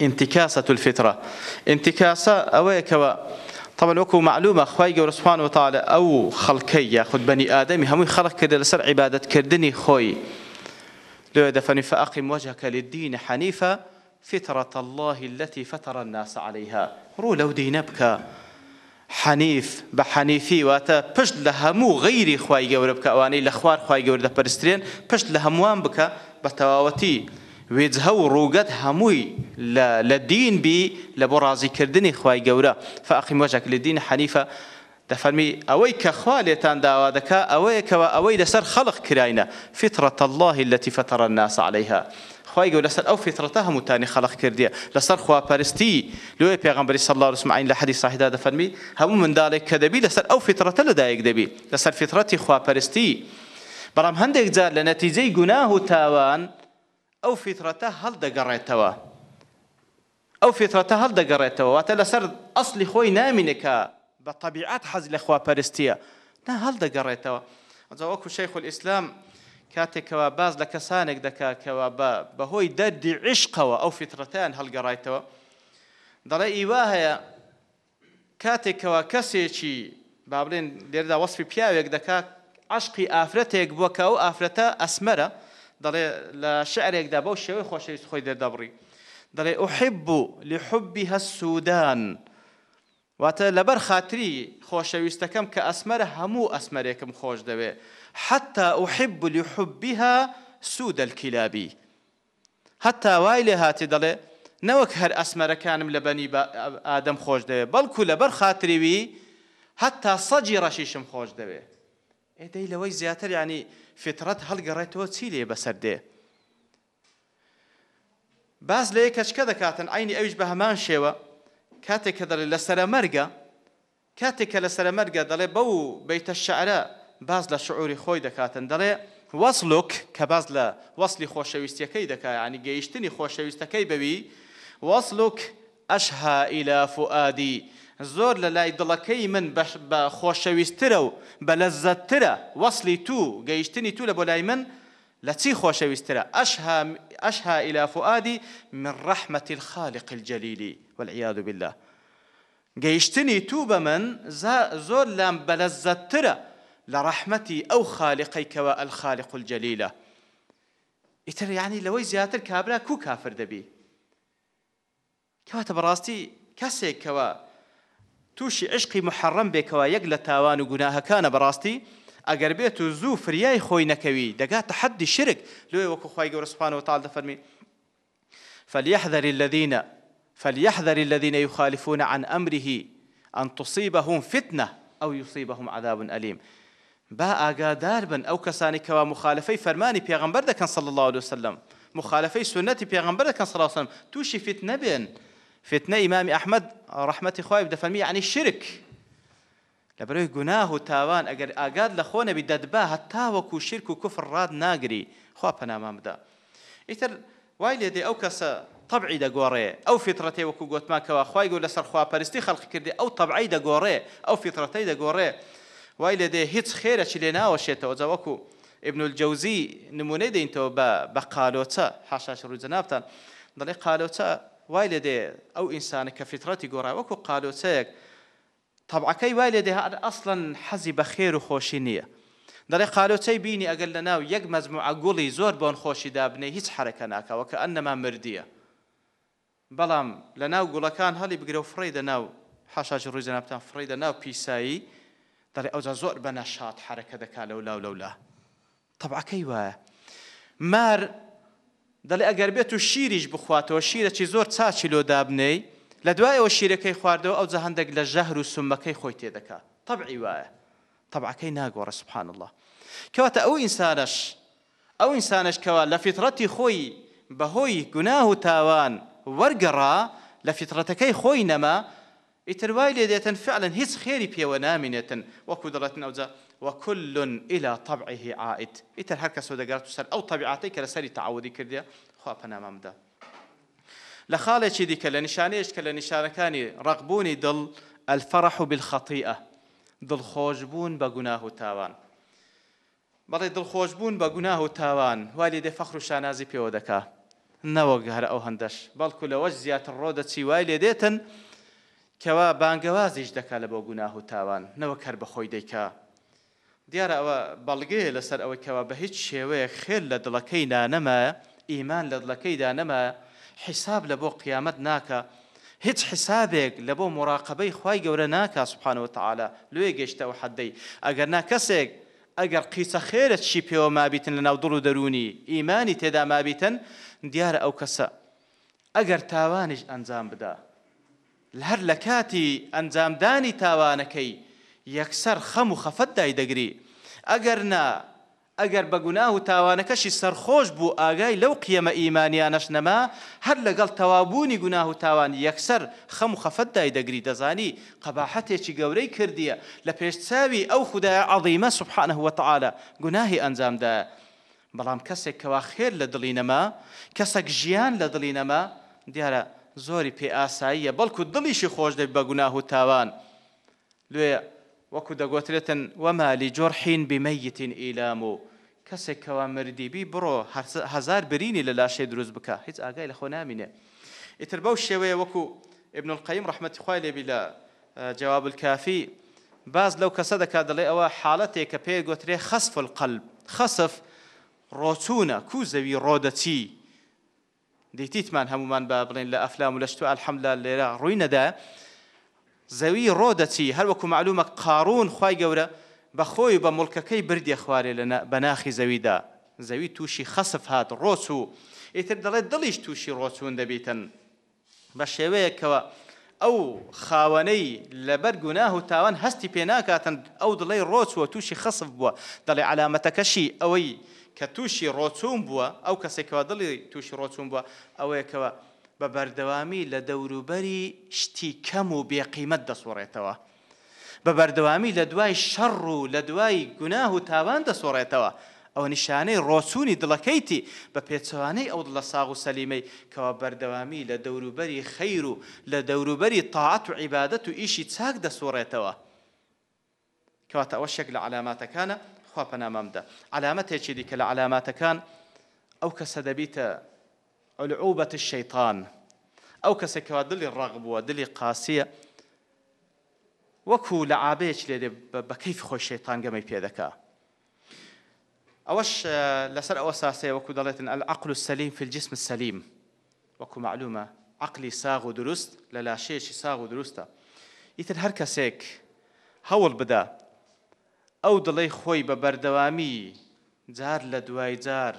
انتكاسة الفطرة انتكاسة أويك و طبعا وەکو معلومە خی گەورە سوان وتالە ئەو خەڵکەی یاخود بەنی ئادەمی هەمووی خەڵک کردە لەسەر عیباەتکردنی خۆی لێ دەفەنی فەعقی مۆجەکە لدینە حەنیفە فترة الله التي فتر الناس عليها ڕوو لەو دینە بکە حەنیف بە حەنیفی واتە پشت لە هەموو غیری خی گەورە بکە ئەوانەی لە خوار خی گەوردە پەرسترێن پشت لە هەمووان بکە بە تەواوەتی وێج هەو ڕووگەت هەمووی لە دین بی لە بۆ ڕازیکردنی خی گەورە فاقی مۆژەك لە دین حەنیفە دەفەرمی ئەوەی کە خوا لێتان داوا دەکا ئەوەیەکەوە ئەوەی لەسەر خەڵق کراینە فترەتە اللهی لەتی فتەڕە ناس عليهەیها. خی گەور لەسەر ئەو فترەتە هەمووتانی خەڵق کردیە لەسەر خواپەرستی لێ پێغمبری سەله سمعین لە حەدی ساحدا دەفەرمی هەموو منداڵێک کە دەبی لەسەر ئەو فترەتە لەدایک دەبی لەسەر فترەتی خواپەرستی بەڵام هەندێک جار لە نەتیجەی گوناه و تاوان ئەو فیترەتە هەڵدەگەڕێتەوە ئەو فیترەتە هەڵدەگەڕێتەوە واتە لەسەر ئەسلی خۆی نامینێکە بە تەبیعات حەز لە خواپەرستیە نا هەڵدەگەڕێتەوە ئەوەکو شەیخ ئیسلام کاتێکەوە باز لە کەسانێک دەکاتکەوە بەهۆی دەردی عشقەوە ئەو فیترەتیان هەڵگەڕایتەوە دەڵێ ئیوا هەیە کاتێکەوە کەسێکی با بڵێن لێردا وەصفی پیاوێک دەکات عشقی ئافرەتێک بووکە و ئافرەتە ئەسمەرە دەڵێ لە شعرێکدا بەو شێوەی خۆشەویست خۆی دەردەبڕی دەڵێ ئوحب و لحبی هەسوودان واتە لەبەر خاتری خۆشەویستەکەم کە ئەسمەرە هەموو ئەسمەرێکم خۆش دەوێ حتا ئوحب لحبیها سوودەکیلابی هەتا وای لێ هاتی دەڵێ نەوەک هەر ئەسمەرەکانم لە بەنی ئادەم خۆش دەوێ بەڵکو لەبەر خاتریوی هەتا سەجی ڕەشیشم خۆش دەوێ ئێدەی لەوەی زیاتر ینی فترەت هەڵگەڕێتەوە چی لێ بەسەر دێ. باز لە کەچکە دەکاتن ئاینی ئەویش بە هەمان شێوە کاتێک کە دەڵێت لە سەرەمەرگە کاتێک کە لە سەرەمەرگە دەڵێ بەو بەیتە شعرە باز لە شعوری خۆی دەکاتن دەڵێ وەسلک کە باز لە وەصلی خۆشەویستەکەی دەکات ینی گەیشتنی خۆشەویستەکەی بەوی وەسلک ئەشها ئیلا فعادی زۆر لە لای دڵەکەی من بە خۆشەویستترە و بە لە زەتترە وەصلی تو گەیشتنی تو لە بۆ لای من لە چی خۆشەویستترە ئەشها ئیلافعادی من ڕەحمەتی خاالق الجەلیلی والعیاد بالله گەیشتنی تو بە من زۆر لام بەلە زەتترە لە ڕەحمەتی ئەو خاالقیکەوە ئەلخالق الجەلیلە ئیتر یعنی لەوەی زیاتر کابرا کو کافر دەبی کەواتە بەڕاستی کەسێکەوە تووشی عشقی محەڕم بێکەوە یەک لە تاوان و گوناهەکانە بەڕاستی ئەگەر بێت و زوو فریای خۆی نەکەوی دەگاتە حدی شرک لێ وەکو خی گەورەسپانەوە تال دەفەرمی فليحذر الذين فليحذر الذين يخالفون عن أمره أن تصيبهم فتنة أو يصيبهم عذاب أليم با ئاگادار بن ئەو کەسانی کەوا مخالفەی فەرمانی پێغمبەر دەکەن صل الله عليه وسلم مخالفەی سنەتی پێغمبەر دەکەن سلاوسم تووشی فیت نەبێن فتنە ئیمامی ئەحمد ڕحمەتی خۆی دەفەرمی عنی شرک لە بەرەوەی گوناه و تاوان ئەگەر ئاگاد لە خۆ نەبی دەدبا هەتاوەکو شرک و کوفر ڕاد ناگری خوا پەنامان بدە ئیتر وای لێدێ ئەو کەسە طبعی دەگۆڕێ ئەو فترەتی وەکو گوتماکەوە خی گو لەسەر خواپەرستی خەڵقی کردی ئەو طبعی دەگۆڕێ ئەو فترەتەی دەگۆڕێ وای لێدێ هیچ خێرە چ لێ ناوەشێتەوە جەوەکو ابن الجوزی نمونەی دەینتەوە بە بە قالۆچە حاشاش ڕووجەنابتان دەڵێ قالۆچە وای لە دێ ئەو ئینسانە کە فترەتی گۆڕاوەکو قالۆچەیەک تەبعەکەی وای لێ دێ هەر ئەسڵەن حەزی بە خێر و خۆشی نییە دەڵێ قالۆچەی بینی ئەگەر لە ناو یەک مەزموع گوڵی زۆر بۆن خۆشی دابنێ هیچ حرەکە ناکەوە کە ئەنەما مردیە بەڵام لە ناو گوڵەکان هەڵی بگرە و فڕی دە ناو حاشاش ڕووی جەنابتان فڕی دە ناو پیسایی دەڵێ ئەوجا زۆر بە نەشاد حرەکە دەکا لەو لاو لەولا تەبعەکەی وایە مار دەڵێ ئەگەر بێت و شیریش بخواتەوە شیرەکی زۆر چاچی لۆ دابنەی لە دوایەوە شیرەکەی خواردەوە ئەو جەهندێک لە ژەهر و سمەکەی خۆی تێدەکا تەبعی وایە تەبعەکەی ناگۆڕە سبحان الله کەواتە ئەو ئینسانەش ئەو ئینسانش کەوا لە فیتڕەتی خۆی بەهۆی گوناه و تاوان وەرگەڕا لە فیتڕەتەکەی خۆی نەما ئیتر وای لێ دێتن فعلن هیچ خێری پێوە نامینێتن وەکو دەڵێتن ئەوجا وكل إلى طبعه عائد إتر هر کس دەگات سەر ئەو طبیعاتی کە لە سەری تعودی کردە خوا پەنامامدا لە خاڵێکی دیکە لە نیشانەیەش کە لە نیشانەکانی ڕقبوونی دڵ الفرح بالخطیئە دڵخۆشبوون بە گوناه و تاوان بەڵێ دڵخۆشبوون بە گوناه و تاوان والی دێ فەخر و شانازی پێوە دەکا نەوەک هەر ئەو هەندەش بەڵکو لەوەش زیاتر ڕۆدەچی وای لێ دێتن کەوا بانگەوازیش دەکا لە بۆ گوناه و تاوان نەوە کەر بەخۆی دەیکا دیارە ئەوە بەڵگەەیە لەسەر ئەوە کەەوە بە هیچ شێوەیە خێر لە دڵەکەیدا نەما ئیمان لە دڵەکەیدا نەما حیساب لە بۆ قیامەت ناکە هیچ حسابێک لە بۆ مراقبەی خی گەورە ناکە سوبحانەوە تعاالە لێ گەشتە و حەدەی ئەگەر نا کەسێک ئەگەر قیچە خێرە چی پێوە مابیتن لە ناو دڵ و دەرونی ئیمانی تێدا مابیتن دیارە ئەو کەسە ئەگەر تاوانش ئەنجام بدا هەر لە کاتی ئەنجامدانی تاوانەکەی یەکسەر خەم و خەفەت دای دەگری ئەگەر نا ئەگەر بەگونا و تاوانەکەشی سەرخۆش بوو ئاگای لەو قیەمە ئیمانیانەش نەما هەر لەگەڵ تەوابوونی گونا و تاوانی یەکسەر خەم و خەفەت دای دەگری دەزانی قەباحەتێکی گەورەی کردیە لە پێشچاوی ئەو خدای عظیمە سبحانە وتعاالە گوناهی ئەنجامدایە بەڵام کەسێک کەوا خێر لە دڵینەما کەسەک ژیان لە دڵینەما دیارە زۆری پێ ئاساییە بەڵکو دڵیشی خۆش دەبێت بە گوناه و تاوان لێ وەکو دەگوترێتن وەمالی جۆرحین بیمەیتین ئیلام و کەسێک کەوا مردیبی بڕۆ هزار برینی لە لاشێ دروست بکە هیچ ئاگای لە خۆ نامینێ ئیتر بەو شێوەیە وەکو ابن القیم ڕحمەتی خوای لێبی لە جواب الكافی باز لەو کەسە دەکات دەڵێ ئەوە حاڵەتێک کە پێ گوترێ خسف القلب خسف ڕۆچوونە کو زەوی ڕۆدەچی دیتیتمان هەمومان با بڵێن لە ئەفلام و لەشتو ئەلحەملا لێرە ڕووی نەدا زەوی ڕۆدەچی هەروەکو معلومە قارون خی گەورە بەخۆی بە مڵکەکەی بردێ خوارێ لە بەناخی زەویدا زەوی تووشی خەسف هات ڕۆچ و ئیتر دەڵێت دڵیش تووشی ڕۆچون دەبیتن بە شێوەیەکەوە ئەو خاوەنەی لەبەر گوناه و تاوان هەستی پێناکاتن ئەو دڵی ڕۆچ وە تووشی خەسف بووە دەڵێ علامەتەکەشی ئەوەی کە تووشی ڕۆچوون بووە ئەو کەسێکەوە دڵی تووشی ڕۆچوون بووە ئەوەیەکەوە بە بەردەوامی لە دەوروبەری شتی کەم و بێقیمت دەسوڕێتەوە. بە بەردەوامی لە دوای شەڕ و لە دوای گوناه و تاوان دەسوڕێتەوە. ئەو نیشانەی ڕۆسوونی دڵەکەیتی بە پێچوانەی ئەو لە ساغ و سەلیمەی کەەوە بەردەوامی لە دەوروبەری خەیر و لە دەوروبەری تاعات و عیبادەت و ئیشی چاک دەسوڕێتەوە. کەواتە ئەوە شێک لە علاماتەکانە خوا پەنامەمدا. علامەتێکی دیکە لە علاماتەکان ئەو کەسە دەبیتە عولعوبەت شەیطان ئەو کەسێکەوە دلی ڕق بووە دلی قاسیە وەکو لە ئابەیەک لێ بە کەیف خۆی شەیطان گەمەی پێدەکا ئەوەش لەسەر ئەوە ساسەیە وەکو دەڵێتن العقل سەلیم في الجسم السەلیم وەکو معلومە عقلی ساغ و دروست لە لاشەیەکی ساغ و دروستە ئیتر هەر کەسێک هەوڵ بدە ئەو دڵی خۆی بە بەردەوامی جار لە دوای جار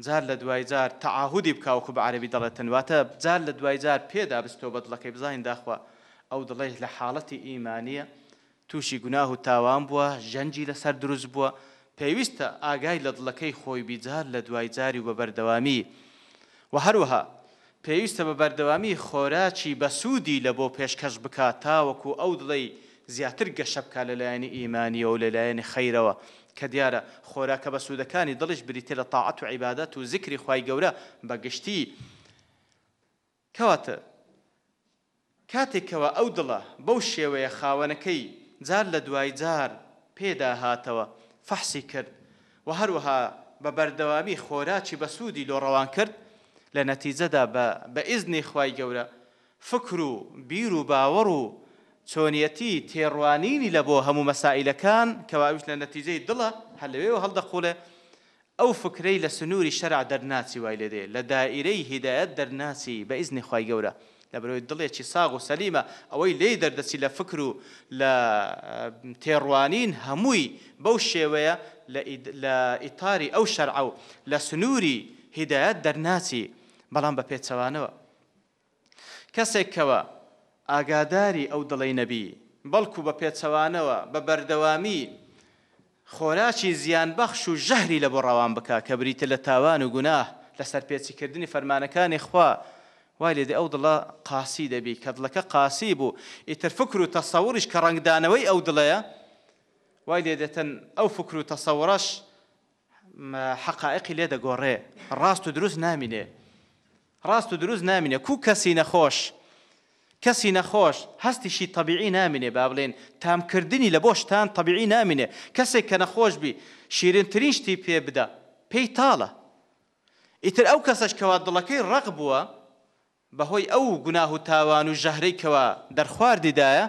جار لە دوای جار تەعاهودی بکاوکو بە عربی دەڵێتن واتە جار لە دوای جار پێدا بستۆ بەدڵەکەی بزانین داخوا ئەو دڵێ لە حاڵەتی ئیمانە تووشی گوناه و تاوان بووە ژەنجی لەسەر دروست بووە پێویستە ئاگای لە دڵەکەی خۆی بیجار لە دوای جاری و بە بەردەوامی و هەروەها پێویستە بە بەردەوامی خۆراکی بە سوودی لە بۆ پێشکەش بکات تاوەکو ئەو دڵی زیاتر گەشە بکە لەلایەنی ئیمانیەوە لەلایەنی خەیرەوە کە دیارە خۆراکە بە سوودەکانی دڵش بریتێ لە تاعات و عیبادەت و زیکری خی گەورە بەگشتی کەواتە کاتێکەوە ئەو دڵە بەو شێوەیە خاوەنەکەی جار لە دوای جار پێدا هاتەوە فەحسی کرد و هەروەها بە بەردەوامی خۆراکی بە سوودی لۆڕەوان کرد لە نەتیجەدا بە ئیزنی خی گەورە فکر و بیر و باوەڕ و چۆنیەتی تێڕوانینی لە بۆ هەموو مەسائلەکان کەواویش لە نەتیجەی دڵە هەلەوێەوە هەڵدەقولە ئەو فکرەی لە سنووری شەرع دەرناچی وای لێدێ لە دائیرەی هیدایەت دەرناچی بە ئیزنی خی گەورە لە برۆی دڵێکی ساغ و سەلیمە ئەوەی لی دەردەچی لە فکر و لە تێڕوانین هەمووی بەو شێوەیە لە ئیتاری ئەو شەرع و لە سنووری هیدایەت دەرناچی بەڵام بە پێچەوانەوە کەسێکەوە ئاگاداری ئەو دڵی نەبی بەڵکو بە پێچەوانەوە بە بەردەوامی خۆراکی زیانبەخش و ژەهری لە بۆ ڕەوان بک کە بریتە لە تاوان و گوناه لەسەر پێچیکردنی فەرمانەکانی خوا وای لێدە ئەو دڵە قاسی دەبی کە دڵەکە قاسی بوو ئیتر فکر و تەسەوریش کە ڕنگدانەوەی ئەو دڵەیە وای لێدەتەن ئەو فکر و تەسەورەش حقائقی لێ دەگۆڕێ ڕاست و دروست نامینێ ڕاست و دروست نامینێ کو کەسی نەخۆش کەسی نەخۆش هەستیشی تەبیعی نامینێ با بڵێن تامکردنی لە بۆشتان تەبیعی نامینێ کەسێک کە نەخۆش بی شیرنترین شتی پێ بدە پێی تاڵە ئیتر ئەو کەسش کەوا دڵەکەی ڕق بووە بەهۆی ئەو گوناه و تاوان و ژەهرەی کەوا دەرخواردیدایە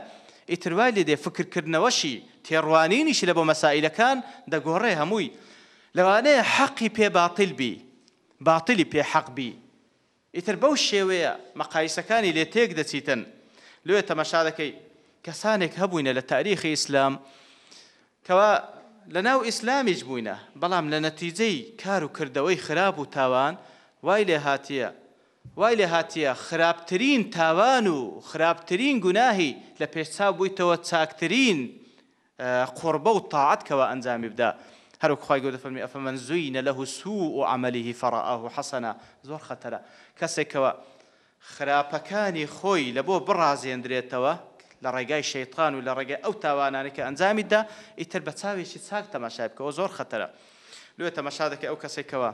ئیتر وای لێ دێ فکرکردنەوەشی تێڕوانینیشی لە بۆ مەسائلەکان دەگۆڕێ هەمووی لەوانەیە حەقی پێ باتیل بی باتیلی پێ حەق بی ئیتر بەو شێوەیە مەقایسەکانی لێ تێک دەچیتن لێ تەمەشا دەکەی کەسانێک هەبووینە لە تاریخی ئیسلام کەوا لە ناو ئیسلامیش بووینە بەڵام لە نەتیجەی کار و کردەوەی خراپ و تاوان وای لێ هاتیە وای لێ هاتیە خراپترین تاوان و خراپترین گوناهی لە پێچا بوویتەوە چاکترین قربە و تاعات کەەوە ئەنجامی بدا هەروک خخوای گەوتە فەرمی ئەفەمەن زووینە لەه سوو و عملیه فەڕە و حەسەنە زۆر خەتەرە کەسێکەوە خراپەکانی خۆی لە بۆ بڕازێندرێتەوە لە ڕێگای شەیتان و لە ڕێگای ئەو تاوانانە کە ئەنجامیدا ئیتر بە چاوێکی چاک تەماشای بکەوە زۆر خەتەرە لێ تەمەشا دەکە ئەو کەسێکەوە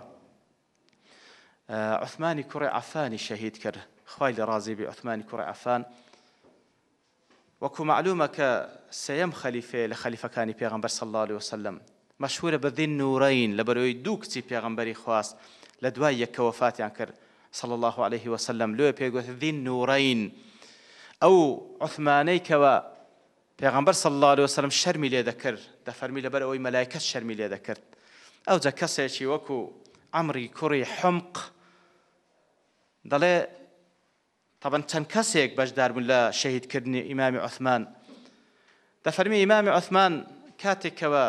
عثمانی کوڕی ئافانی شەهید کرد خی لە ڕازیبی عثمانی کوڕی ئافان وەکو معلومە کە سەم خەلیفێ لە خەلیفەکانی پێغمبەر سەڵ الله وسلم مەشهورە بەدین نوورین لە بەرەوەی دوو کچی پێغمبەری خواست لە دوای یەکەوەفاتیان کرد صلى الله عليه وسلم لو بيقول ذي النورين أو عثماني كوا پیغمبر صلى الله عليه وسلم شرمي لي ذكر دفرمي لبر أوي ملائكة شرمي لي ذكر أو جكسي شي وكو عمري كوري حمق دلي طبعا چەند کەسێک بەشدار بوون لە شەهیدکردنی ئیمامی عثمان دەفەرمی ئیمامی عثمان کاتێکەوە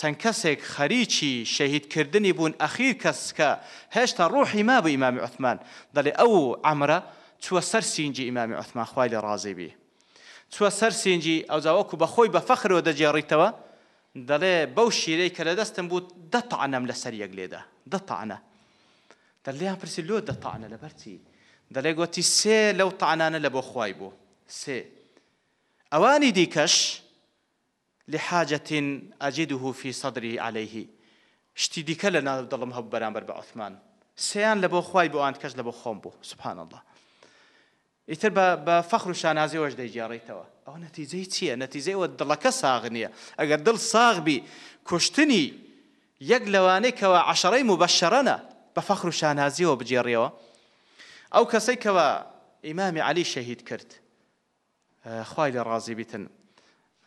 چەند کەسێک خەریکی شەهیدکردنی بوون ئەخیر کەس کە هێشتا ڕوحی ما بە ئیمامی عوتمان دەڵێ ئەو ئەمرە چوە سەر سینجی ئیمامی عوتمان خوای لە ڕازیبی چوە سەر سینجی ئەو زاوەکو بەخۆی بە فەخرەوە دەجێڕیتەوە دەڵێ بەو شیرەی کە لە دەستم بوو دەتەعەم لەسەر یەک لێدا دەتەعە دەلیان پرسی لۆ دەتەعە لە بەرچی دەڵێ گوتی سێ لەو تەعانانە لە بۆ خوای بوو سێ ئەوانی دیکەش لحاجة أجده في صدري عليه شتی دیکە لە ناو دڵم هەبوو بەرامبەر بە عوثمان سیان لە بۆ خی بۆ ئەند کەس لە بۆ خۆم بوو سبحان الله ئیتر بە فەخر و شانازی وەش دەیجارڕیتەوە ئەو نەتیجەی چییە نەتیجەیەوە دڵەکە ساغ نییە ئەگەر دڵ ساغبی کوشتنی یەک لەوانەی کەەوە عشەڕی و بەشەرەنە بە فەخر و شانازیەوە بجێڕیەوە ئەو کەسەی کەەوە ئیمامی علی شەهید کرد خی لە ڕازی بیتن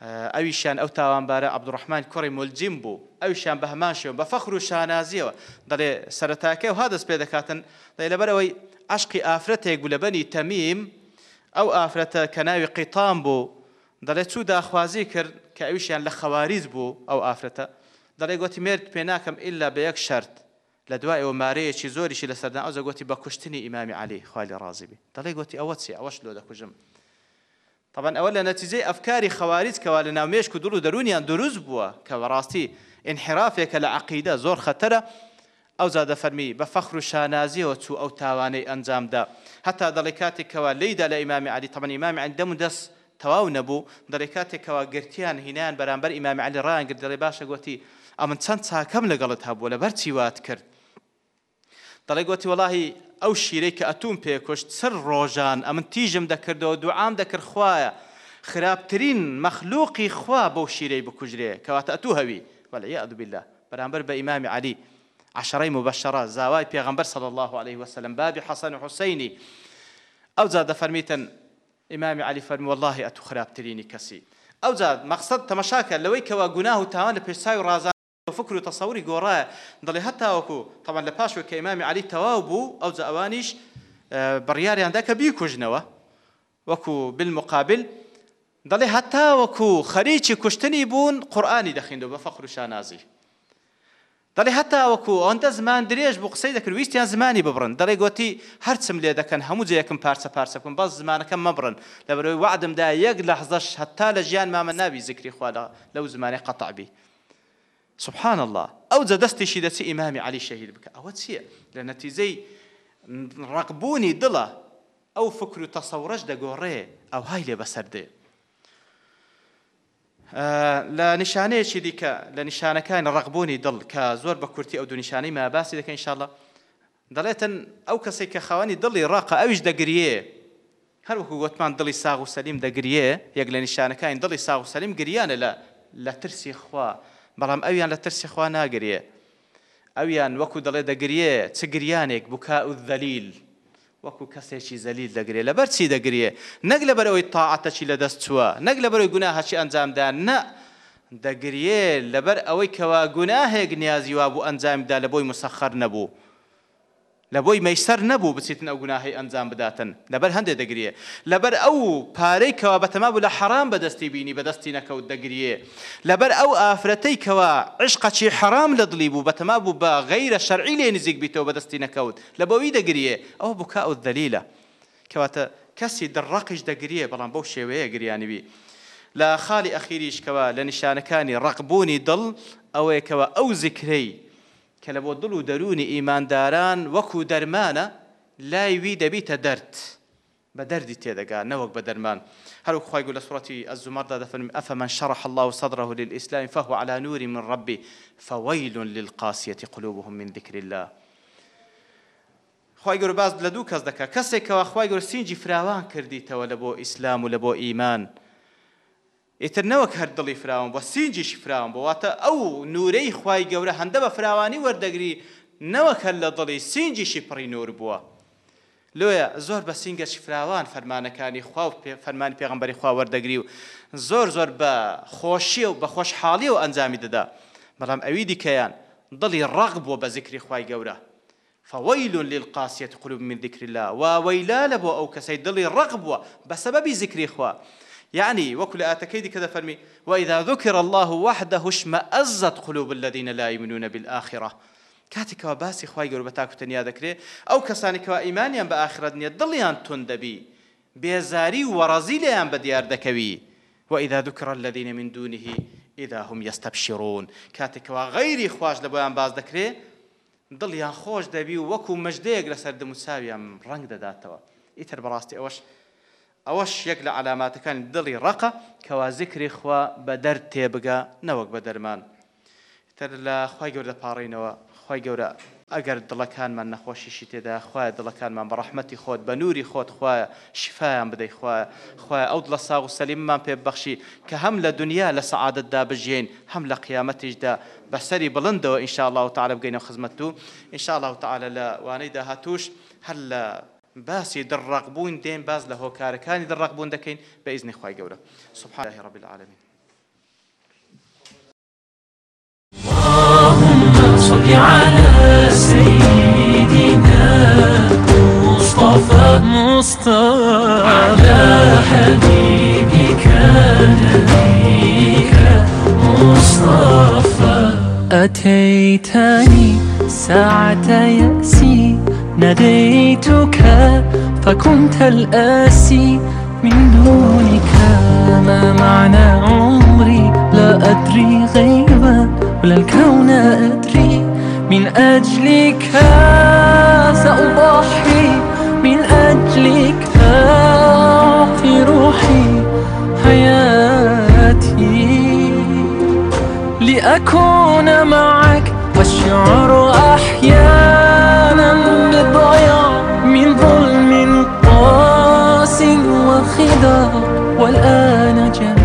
ئەویشان ئەو تاوانبارە عبدڕحمان کوڕی ملجیم بوو ئەویشان بە هەماشەوە بە فەخر و شانازیەوە دەڵێ سەرتاکە و هادەست پێ دەکاتن دەی لەبەرەوەی عشقی ئافرەتێک گولەبنی تەمیم ئەو ئافرەتە کە ناوی قیتان بوو دەڵێ چوو داخوازی کرد کە ئەویشیان لە خەواریز بوو ئەو ئافرەتە دەڵێ گوتی مرد پێ ناکەم ئللا بە یەک شەرت لە دوای ئەوە مارەیەکی زۆریشی لە سەردان ئەوزە گوتی بە کوشتنی ئیمامی علی خالی ڕازیبی دەڵێ گوتی ئەوە چی ئەوەش لۆ دەکوژم طبعا ئەوە لە نەتیجەی ئەفکاری خەواریت کەوا لە ناومێشک و دڵ و دەرونیان دروست بووە کە بەڕاستی انحرافێکە لە عقیدە زۆر خەتەرە ئەو زادە فەرمی بە فەخر و شانازیەوە چوو ئەو تاوانەی ئەنجامدا هەتا دەڵی کاتێکەوە لیدا لە ئیمامی علی تەمەنی ئیمامی علی دەم و دەست تەواو نەبوو دەڵی کاتێکەوە گرتیان هینیان بەرامبەر ئیمامی علی ڕیان کرد دەڵێ باشە گوتی ئەمن چەند چاکەم لەگەڵت هەبوو لە بەر چیوات کرد دەڵێ گوتی وڵی ئەو شیرەی کە ئەتون پێکشت سەر ڕۆژان ئەمن تیژم دەکردەوە دوعام دەکرد خوایە خراپترین مەخلوقی خوا بەو شیرەی بکوژرێ کەواتە ئەتو هەوی وەلا یادوبیلا بەرامبەر بە ئیمامی علی عشرەی مبەشرە زاوای پێغمبەر صلی الله عليه وسلم بابی حەسەن حوسینی ئەو زادە فەرمیتن ئیمامی علی فەرمی والله ئەتو خراپترینی کەسی ئەو زاد مەقصد تەمەشاکە لەوەی کەوا گوناه و تاوان لە پێشساوی ڕازان و فکر و تەسەوری گۆڕایە دڵێ هەتاوەکو تەوان لە پاش و کە ئمامی علی تەواو بوو ئەو ئەوانیش بڕیاریاندا کە بیکوژنەوە وەکو بالمقابل دەڵێ هەتا وەکو خەریکی کوشتنی بوون قورآانی دەخیندەوە بە فەخر و شانازی دەڵێ هەتا وەکو ئەوەندە زمان درێژ بۆ قسەی دەکرد ویستیان زمانی ببڕن دەڵێ گوتی هەرچم لێ دەکەن هەموو جەیەکم پارچە پارچەکەم بەس زمانەکە مەبرن لە بەرەوەی وعدمدا یەک لە حزەش هەتا لە ژیان مامە ناوی زیکری خوالا لەو زمانی قەتعبی سبحان الله ئەو جە دەستیشی دەچی ئیمامی علی شەهید بکە ئەوە چییە لە نەتیزەی ڕقبوونی دڵە ئەو فکر و تەسەورەش دەگۆڕێ ئەو های لێ بەسەردێ لە نیشانەیەکی دیکە لە نیشانەکان ڕقبوونی دڵ کە زۆر بە کورتی ئەو دو نیشانەی ماباسی دەکەین شڵە دەڵێتن ئەو کەسێک کە خاوەنی دڵی ڕقە ئەویش دەگریێ هەروەکو گوتمان دڵی ساغ و سەلیم دەگریێ یەک لە نیشانەکانی دڵی ساغ و سەلیم گریانە لە لە ترسی خوا بەڵام ئەویان لە ترسی خوا ناگرێ ئەویان وەکو دەڵێ دەگرێ چ گریانێک بکا و دەلیل وەکو کەسێکی زەلیل دەگرێت لە بەرچی دەگرێ نەک لە بەرەوەی تاعاتەچی لە دەست چووە نەک لە بەرەوەی گوناهەچی ئەنجامدان نە دەگرێ لەبەر ئەوەی کەوا گوناهێک نیازی وابوو ئەنجامدا لە بۆی مسەخەر نەبوو لە بۆی مەیسەر نەبوو بچیتن ئەو گوناهی ئەنجام بداتن لەبەر هەندێک دەگرێ لەبەر ئەو پارەی کەوا بەتەما بوو لە حرام بەدەستی بینی بەدەستی نەکەوت دەگرێ لەبەر ئەو ئافرەتەی کەوا عشقەچی حرام لە دڵی بوو بەتەما بوو بە غەیرە شەرعی لێ نزیک بیتەوە بەدەستی نەکەوت لە بەوەی دەگرێ ئەو بکە ئەو دەلیلە کەواتە کەسی دڕقش دەگرێ بەڵام بەو شێوەیە گریانوی لە خاڵی ئەخیریشکەوە لە نیشانەکانی ڕقبوونی دڵ ئەوەیەکەوە ئەو زیکرەی کە لە بۆ دڵ و دەرونی ئیمانداران وەکو دەرمانە لای وی دەبیتە دەرد بە دەردی تێدەگا نەوەک بە دەرمان هەروک خۆیگو لە سوەتی ئەزومەردا دەفەرم ئەفەمەن شەڕح الله و سەدره للئیسلام فەهو على نوری من ڕبی فەوەیل للقاسیەتی قلوبهم من ذکر الله خی گەور باز لە دوو کەس دەکە کەسێکەوە خی گەور سینجی فراوان کردیتەوە لە بۆ ئیسلام و لە بۆ ئیمان ئیتر نەوەک هەر دڵی فراوم بە سینجیش فراوم بواتە ئەو نورەی خی گەورە هەندە بە فراوانی وەردەگری نەوەک هەر لە دڵی سینجیشی پڕی نور بووە لۆیە زۆر بە سینگەش فراوان فەرمانەکانی خوا فەرمانی پێغمبەری خوا وەردەگری و زۆر زۆر بە خۆشی و بە خۆشحاڵی و ئەنجامی دەدا بەڵام ئەوی دیکەیان دڵی ڕق بووە بە زیکری خی گەورە فويل للقاسية قلوب من ذكر الله وويلا لبو أو كسي دلي رغبوة بسبب ذكر إخوة يعني وكل آتكيد كذا فرمي وإذا ذكر الله وحده اشمأزت قلوب الذين لا يؤمنون بالآخرة کاتێکەوە باسی خی گەور بە تاکوتەنیا دەکرێت ئەو کەسانێکەوە ئیمانیان بە ئاخرەت نیە دڵیان تون دەبی بێزاری و وەڕەزی لەیان بە دیار دەکەوی و ئیدا دوکڕە لە دینە من دونیهی ئیدا هم یستەپشیڕۆن کاتێکەوە غەیری خوۆش لە بۆیان باز دەکرێت دڵیان خۆش دەبی و وەکو مەژدەیەک لەسەر دموساویان ڕنگ دەداتەوە ئیتر بەڕاستی ئەوەش ئەوەش یەک لە علاماتەکان دڵی ڕقە کەوا زیکری خوا بە دەر تێبگە نەوەک بە دەرمان تر لە خی گەورە پاڕینەوە خی گەورە ئەگەر دڵەکانمان نەخۆشیشی تێدا خخوای دڵەکانمان بە ڕحمەتی خۆت بە نووری خۆت خخوایە شفایان بدەی خخوایە خخوای ئەو لە ساغ و سەلیممان پێبەخشی کە هەم لە دنیا لە سعادتدا بژێن هەم لە قیامەتیشدا بەسەری بڵندەوە ئینشاءله و تعالە بگەینە خزمەت و ئینشاءله و تعالە لە وانەی داهاتوش هەر لە باسی دڕقبوون دێن باز لە هۆکارەکانی دڕقبوون دەکەین بە ئیزنی خی گەورە سبحانه رب العالمین صل على سيدنا مصطفى مصطفى على حبيبك نبيك مصطفى أتيتني ساعة يأسي ناديتك فكنت الآسي من دونك ما معنى عمري لا أدري غيبا ولا الكون أدري من أجلك سأضحي من أجلك أعطي روحي حياتي لأكون معك والشعر أحيانا خضاع والآن جميل